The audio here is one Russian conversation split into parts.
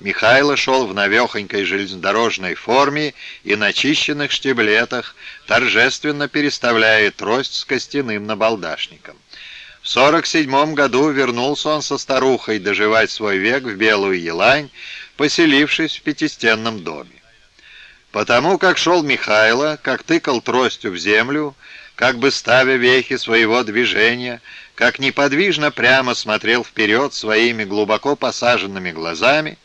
Михайло шел в навехонькой железнодорожной форме и на чищенных штиблетах, торжественно переставляя трость с костяным набалдашником. В сорок седьмом году вернулся он со старухой доживать свой век в Белую Елань, поселившись в пятистенном доме. Потому как шел Михайло, как тыкал тростью в землю, как бы ставя вехи своего движения, как неподвижно прямо смотрел вперед своими глубоко посаженными глазами,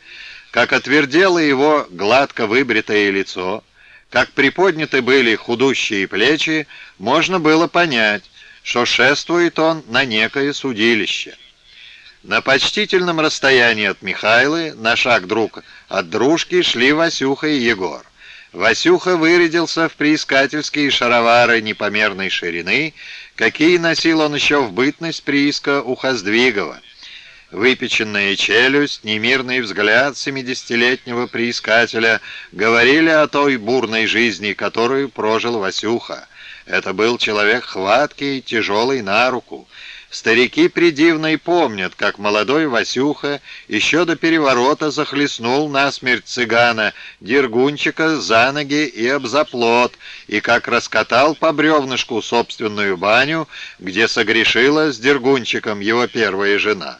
как отвердело его гладко выбритое лицо, как приподняты были худущие плечи, можно было понять, что шествует он на некое судилище. На почтительном расстоянии от Михайлы, на шаг друг от дружки, шли Васюха и Егор. Васюха вырядился в приискательские шаровары непомерной ширины, какие носил он еще в бытность прииска у Хоздвигова. Выпеченная челюсть, немирный взгляд семидесятилетнего приискателя говорили о той бурной жизни, которую прожил Васюха. Это был человек хваткий, тяжелый на руку. Старики придивно помнят, как молодой Васюха еще до переворота захлестнул насмерть цыгана Дергунчика за ноги и об заплот, и как раскатал по бревнышку собственную баню, где согрешила с Дергунчиком его первая жена.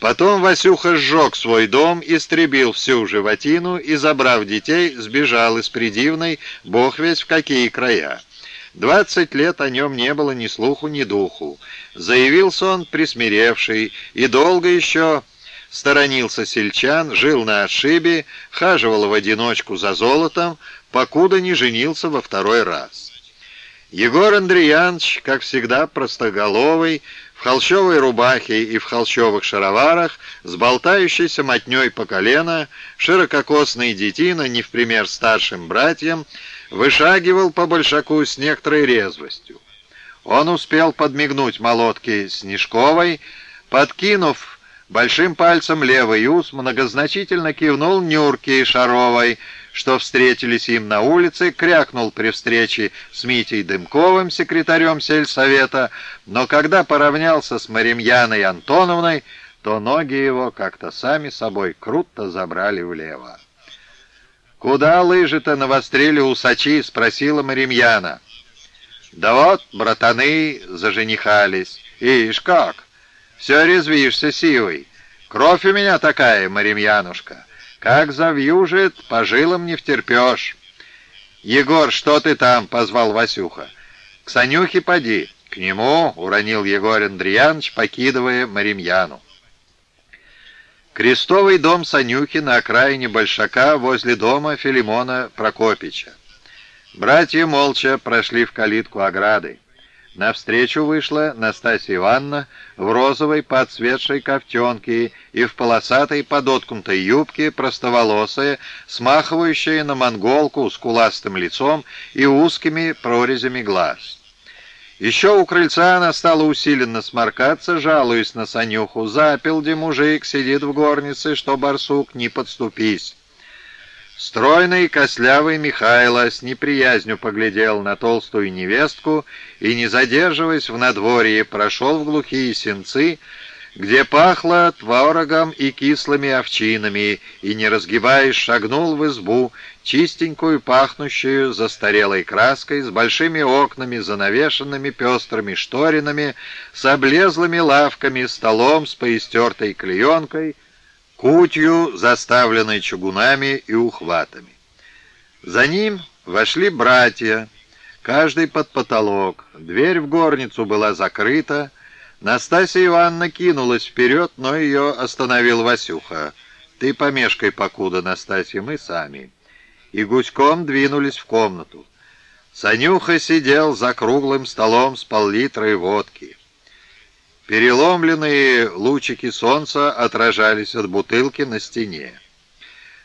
Потом Васюха сжег свой дом, истребил всю животину и, забрав детей, сбежал из придивной, бог весь в какие края. Двадцать лет о нем не было ни слуху, ни духу. Заявился он присмиревший и долго еще сторонился сельчан, жил на отшибе, хаживал в одиночку за золотом, покуда не женился во второй раз. Егор Андреянович, как всегда простоголовый, холщовой рубахе и в холщовых шароварах, с болтающейся мотней по колено, ширококосный детина, не в пример старшим братьям, вышагивал по большаку с некоторой резвостью. Он успел подмигнуть молотке Снежковой, подкинув большим пальцем левый ус, многозначительно кивнул Нюрке Шаровой, что встретились им на улице, крякнул при встрече с Митей Дымковым, секретарем сельсовета, но когда поравнялся с Маримьяной Антоновной, то ноги его как-то сами собой круто забрали влево. «Куда лыжи-то навострили усачи?» — спросила Маримьяна. «Да вот, братаны заженихались. Ишь как! Все резвишься сивой. Кровь у меня такая, Маримьянушка. Как завьюжит, по жилам не втерпешь». «Егор, что ты там?» — позвал Васюха. «К Санюхе поди». «К нему!» — уронил Егор Андреянович, покидывая Маримьяну. Крестовый дом Санюхи на окраине Большака возле дома Филимона Прокопича. Братья молча прошли в калитку ограды. Навстречу вышла Настасья Ивановна в розовой подсветшей ковтенке и в полосатой подоткнутой юбке, простоволосая, смахивающая на монголку с куластым лицом и узкими прорезями глаз. Еще у крыльца она стала усиленно сморкаться, жалуясь на Санюху. Запил, мужик, сидит в горнице, что барсук не подступись. Стройный кослявый Михайло с неприязнью поглядел на толстую невестку и, не задерживаясь в надворье, прошел в глухие сенцы, где пахло творогом и кислыми овчинами, и, не разгибаясь, шагнул в избу, чистенькую, пахнущую застарелой краской, с большими окнами, занавешенными пестрыми шторинами, с облезлыми лавками, столом с поистертой клеенкой, кутью, заставленной чугунами и ухватами. За ним вошли братья, каждый под потолок, дверь в горницу была закрыта, Настасья Ивановна кинулась вперед, но ее остановил Васюха. «Ты помешкай покуда, Настасья, мы сами». И гуськом двинулись в комнату. Санюха сидел за круглым столом с пол-литрой водки. Переломленные лучики солнца отражались от бутылки на стене.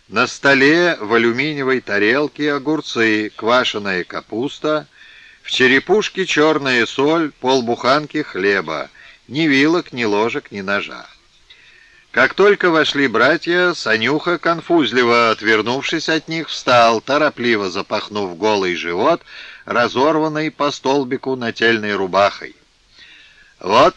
На столе в алюминиевой тарелке огурцы, квашеная капуста, в черепушке черная соль, полбуханки хлеба, ни вилок, ни ложек, ни ножа. Как только вошли братья, Санюха, конфузливо отвернувшись от них, встал, торопливо запахнув голый живот, разорванный по столбику нательной рубахой. «Вот»,